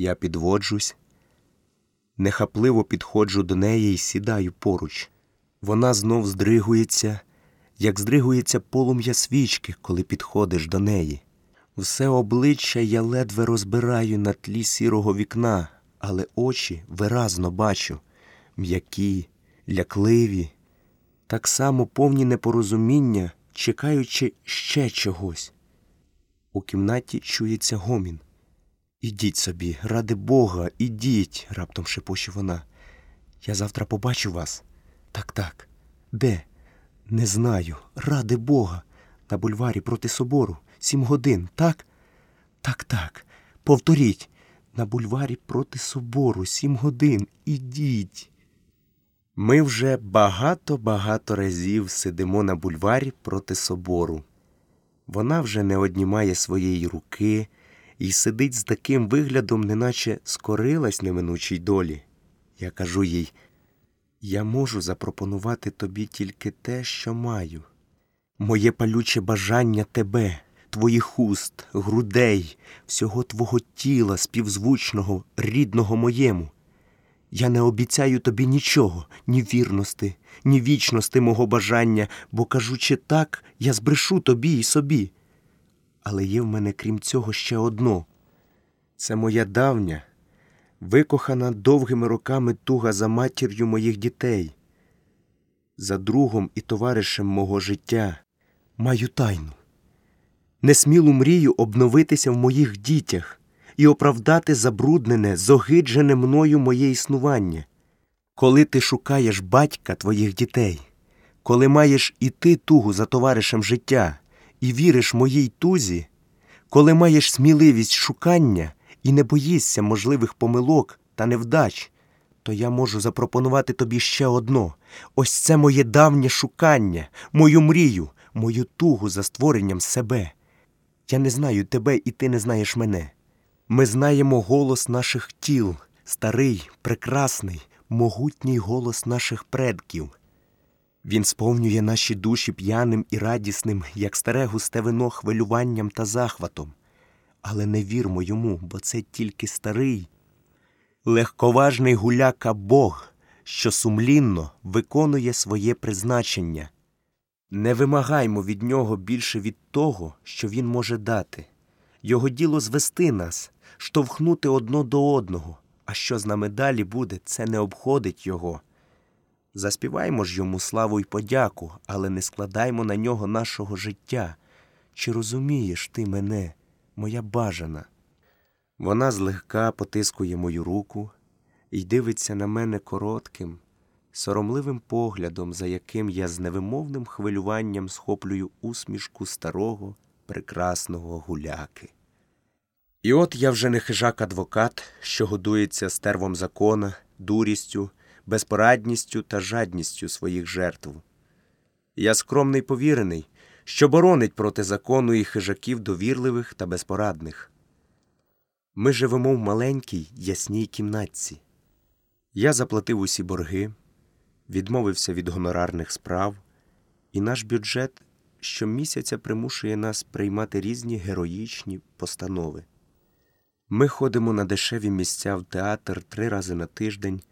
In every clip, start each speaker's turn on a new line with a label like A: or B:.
A: Я підводжусь, нехапливо підходжу до неї і сідаю поруч. Вона знов здригується, як здригується полум'я свічки, коли підходиш до неї. Все обличчя я ледве розбираю на тлі сірого вікна, але очі виразно бачу м'які, лякливі, так само повні непорозуміння, чекаючи ще чогось. У кімнаті чується гомін. Ідіть собі, ради Бога, ідіть, раптом шепоче вона. Я завтра побачу вас. Так, так. Де? Не знаю. Ради Бога. На бульварі проти собору. Сім годин, так? Так, так. Повторіть. На бульварі проти собору. Сім годин. Ідіть. Ми вже багато-багато разів сидимо на бульварі проти собору. Вона вже не однімає своєї руки і сидить з таким виглядом, неначе скорилась неминучій долі. Я кажу їй, я можу запропонувати тобі тільки те, що маю. Моє палюче бажання тебе, твоїх уст, грудей, всього твого тіла, співзвучного, рідного моєму. Я не обіцяю тобі нічого, ні вірності, ні вічності мого бажання, бо, кажучи так, я збрешу тобі і собі. Але є в мене, крім цього, ще одно це моя давня, викохана довгими роками туга за матір'ю моїх дітей, за другом і товаришем мого життя, маю тайну, несмілу мрію обновитися в моїх дітях і оправдати забруднене, зогиджене мною моє існування. Коли ти шукаєш батька твоїх дітей, коли маєш і ти тугу за товаришем життя і віриш моїй тузі, коли маєш сміливість шукання і не боїшся можливих помилок та невдач, то я можу запропонувати тобі ще одно ось це моє давнє шукання, мою мрію, мою тугу за створенням себе. Я не знаю тебе, і ти не знаєш мене. Ми знаємо голос наших тіл, старий, прекрасний, могутній голос наших предків. Він сповнює наші душі п'яним і радісним, як старе густе вино хвилюванням та захватом. Але не вірмо йому, бо це тільки старий, легковажний гуляка Бог, що сумлінно виконує своє призначення. Не вимагаймо від нього більше від того, що він може дати. Його діло звести нас, штовхнути одно до одного, а що з нами далі буде, це не обходить його. Заспіваймо ж йому славу й подяку, але не складаймо на нього нашого життя. Чи розумієш ти мене, моя бажана? Вона злегка потискує мою руку і дивиться на мене коротким, соромливим поглядом, за яким я з невимовним хвилюванням схоплюю усмішку старого, прекрасного гуляки. І от я вже не хижак адвокат, що годується стервом закона, дурістю, безпорадністю та жадністю своїх жертв. Я скромний повірений, що боронить проти закону і хижаків довірливих та безпорадних. Ми живемо в маленькій, ясній кімнатці. Я заплатив усі борги, відмовився від гонорарних справ, і наш бюджет щомісяця примушує нас приймати різні героїчні постанови. Ми ходимо на дешеві місця в театр три рази на тиждень,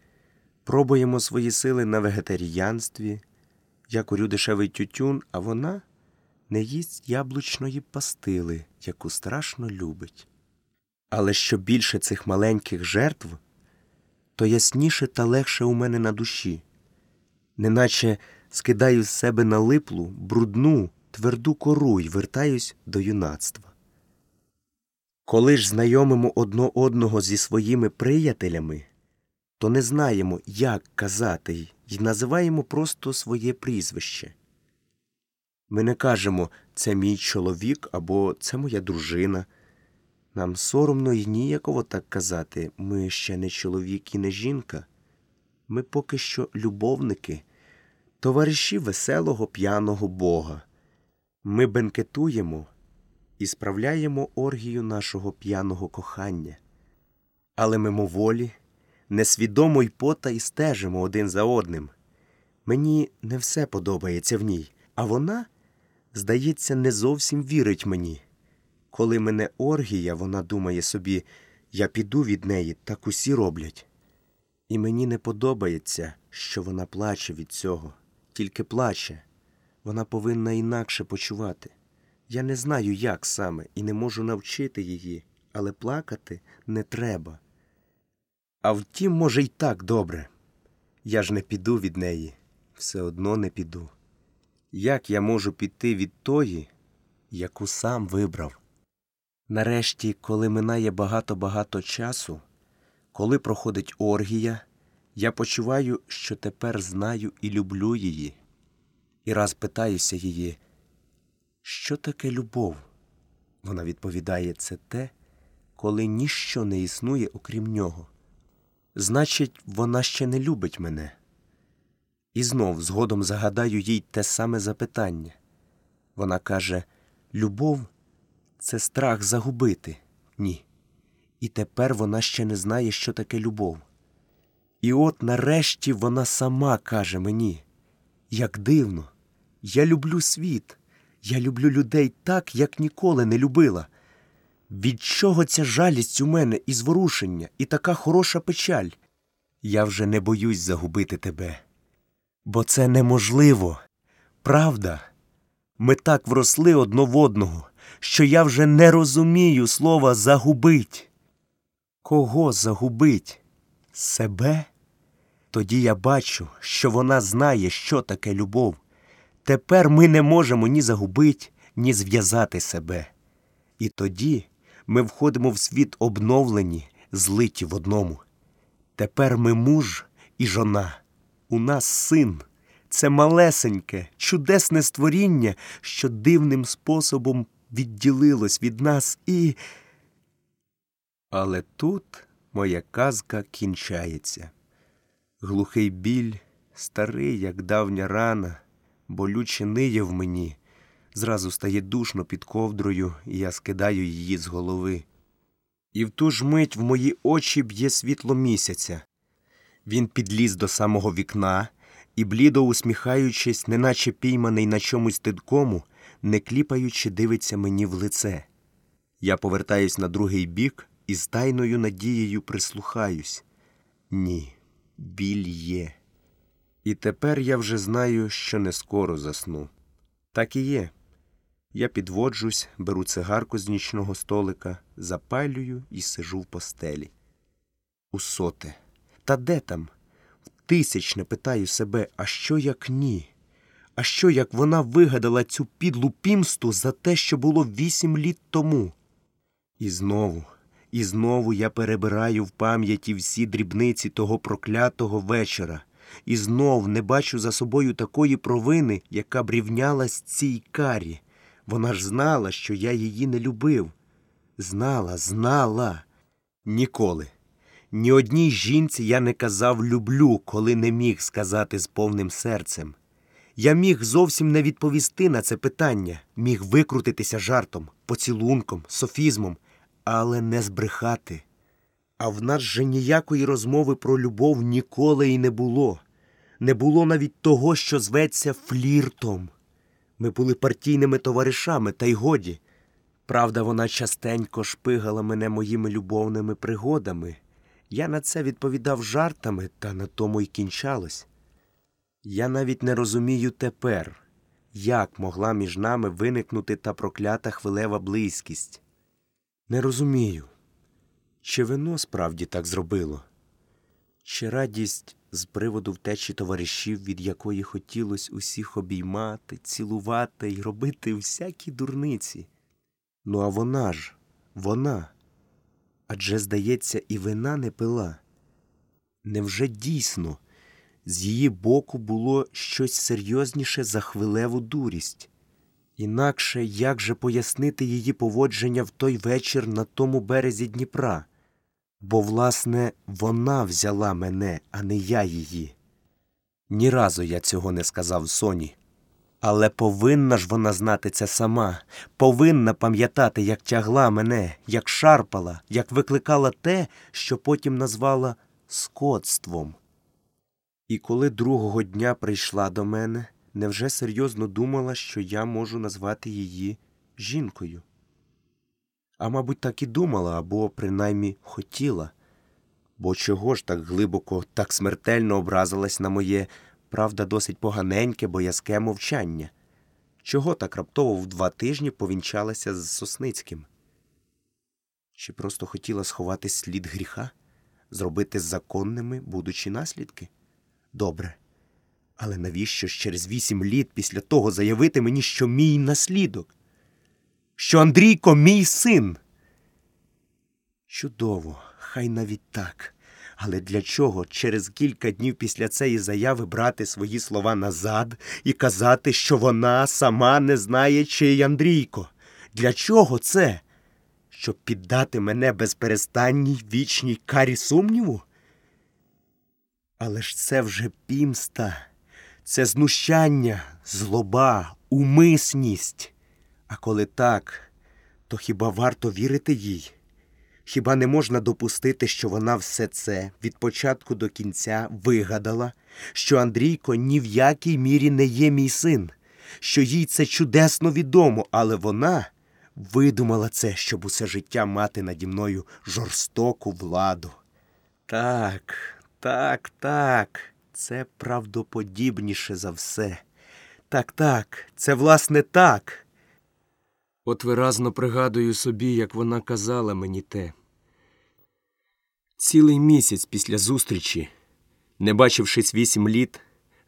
A: пробуємо свої сили на вегетаріянстві. Я курю дешевий тютюн, а вона не їсть яблучної пастили, яку страшно любить. Але що більше цих маленьких жертв, то ясніше та легше у мене на душі, неначе скидаю з себе на липлу, брудну, тверду кору й вертаюсь до юнацтва. Коли ж знайомимо одно одного зі своїми приятелями, то не знаємо, як казати, й називаємо просто своє прізвище. Ми не кажемо це мій чоловік або це моя дружина. Нам соромно і ніяково так казати ми ще не чоловік і не жінка. Ми поки що любовники, товариші веселого п'яного Бога. Ми бенкетуємо і справляємо оргію нашого п'яного кохання. Але мимоволі, несвідомо й пота й стежимо один за одним. Мені не все подобається в ній, а вона, здається, не зовсім вірить мені. Коли мене оргія, вона думає собі, Я піду від неї, так усі роблять. І мені не подобається, що вона плаче від цього, тільки плаче. Вона повинна інакше почувати. Я не знаю, як саме, і не можу навчити її, але плакати не треба. А втім, може, й так добре. Я ж не піду від неї, все одно не піду. Як я можу піти від тої, яку сам вибрав? Нарешті, коли минає багато-багато часу, коли проходить оргія, я почуваю, що тепер знаю і люблю її. І раз питаюся її, що таке любов? Вона відповідає, це те, коли ніщо не існує окрім нього. Значить, вона ще не любить мене. І знов згодом загадаю їй те саме запитання. Вона каже: Любов це страх загубити. Ні. І тепер вона ще не знає, що таке любов. І от нарешті вона сама каже мені, як дивно, я люблю світ, я люблю людей так, як ніколи не любила. Від чого ця жалість у мене і зворушення, і така хороша печаль? Я вже не боюсь загубити тебе. Бо це неможливо. Правда? Ми так вросли одно в одного, що я вже не розумію слова загубить. Кого загубить? Себе? Тоді я бачу, що вона знає, що таке любов. Тепер ми не можемо ні загубить, ні зв'язати себе. І тоді ми входимо в світ обновлені, злиті в одному. Тепер ми муж і жона. У нас син. Це малесеньке, чудесне створіння, що дивним способом відділилось від нас і. Але тут моя казка кінчається. Глухий біль, старий, як давня рана, болюче ниє в мені. Зразу стає душно під ковдрою, і я скидаю її з голови. І в ту ж мить в мої очі б'є світло місяця. Він підліз до самого вікна і, блідо усміхаючись, неначе пійманий на чомусь тидкому, не кліпаючи, дивиться мені в лице. Я повертаюсь на другий бік і з тайною надією прислухаюсь. Ні, біль є. І тепер я вже знаю, що не скоро засну. Так і є. Я підводжусь, беру цигарку з нічного столика, запалюю і сижу в постелі. У соте. Та де там? Тисячне питаю себе, а що як ні? А що як вона вигадала цю підлу пімсту за те, що було вісім літ тому? І знову, і знову я перебираю в пам'яті всі дрібниці того проклятого вечора, і знов не бачу за собою такої провини, яка б рівнялась цій карі. Вона ж знала, що я її не любив. Знала, знала. Ніколи. Ні одній жінці я не казав люблю, коли не міг сказати з повним серцем. Я міг зовсім не відповісти на це питання, міг викрутитися жартом, поцілунком, софізмом, але не збрехати. А в нас же ніякої розмови про любов ніколи і не було. Не було навіть того, що зветься фліртом. Ми були партійними товаришами, та й годі. Правда, вона частенько шпигала мене моїми любовними пригодами. Я на це відповідав жартами, та на тому й кінчалось. Я навіть не розумію тепер, як могла між нами виникнути та проклята хвилева близькість. Не розумію, чи вино справді так зробило, чи радість з приводу втечі товаришів, від якої хотілось усіх обіймати, цілувати й робити всякі дурниці. Ну, а вона ж, вона. Адже, здається, і вина не пила. Невже дійсно з її боку було щось серйозніше за хвилеву дурість? Інакше як же пояснити її поводження в той вечір на тому березі Дніпра? Бо, власне, вона взяла мене, а не я її. Ні разу я цього не сказав Соні. Але повинна ж вона знати це сама, повинна пам'ятати, як тягла мене, як шарпала, як викликала те, що потім назвала скотством. І коли другого дня прийшла до мене, невже серйозно думала, що я можу назвати її жінкою? А мабуть, так і думала, або принаймні хотіла. Бо чого ж так глибоко, так смертельно образилась на моє, правда, досить поганеньке, боязке мовчання? Чого так раптово в два тижні повінчалася з Сосницьким? Чи просто хотіла сховати слід гріха, зробити законними будучі наслідки? Добре. Але навіщо ж через вісім літ після того заявити мені, що мій наслідок? Що Андрійко мій син? Чудово, хай навіть так. Але для чого через кілька днів після цієї заяви брати свої слова назад і казати, що вона сама не знає, чий Андрійко? Для чого це? Щоб піддати мене безперестанній вічній карі сумніву? Але ж це вже пімста, це знущання, злоба, умисність. А коли так, то хіба варто вірити їй? Хіба не можна допустити, що вона все це від початку до кінця вигадала, що Андрійко ні в якій мірі не є мій син, що їй це чудесно відомо, але вона видумала це, щоб усе життя мати наді мною жорстоку владу. Так, так, так, це правдоподібніше за все. Так, так, це власне так. От виразно пригадую собі, як вона казала мені те. Цілий місяць після зустрічі, не бачившись вісім літ,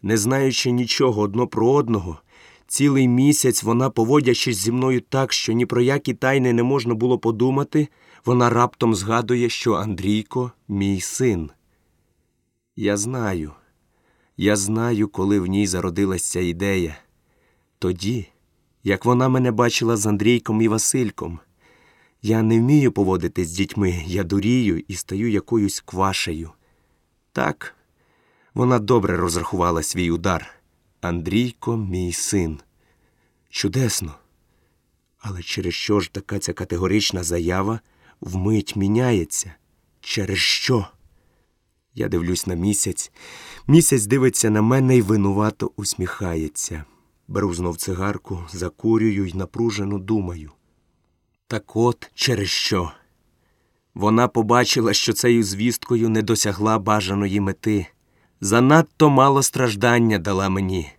A: не знаючи нічого одно про одного, цілий місяць вона, поводячись зі мною так, що ні про які тайни не можна було подумати, вона раптом згадує, що Андрійко мій син. Я знаю, я знаю, коли в ній зародилась ця ідея. Тоді, як вона мене бачила з Андрійком і Васильком. Я не вмію поводитись з дітьми, я дурію і стаю якоюсь квашею. Так, вона добре розрахувала свій удар. Андрійко, мій син. Чудесно. Але через що ж така ця категорична заява вмить міняється? Через що? Я дивлюсь на місяць. Місяць дивиться на мене і винувато усміхається. Беру знов цигарку, закурюю й напружено думаю. Так от через що? Вона побачила, що цією звісткою не досягла бажаної мети. Занадто мало страждання дала мені.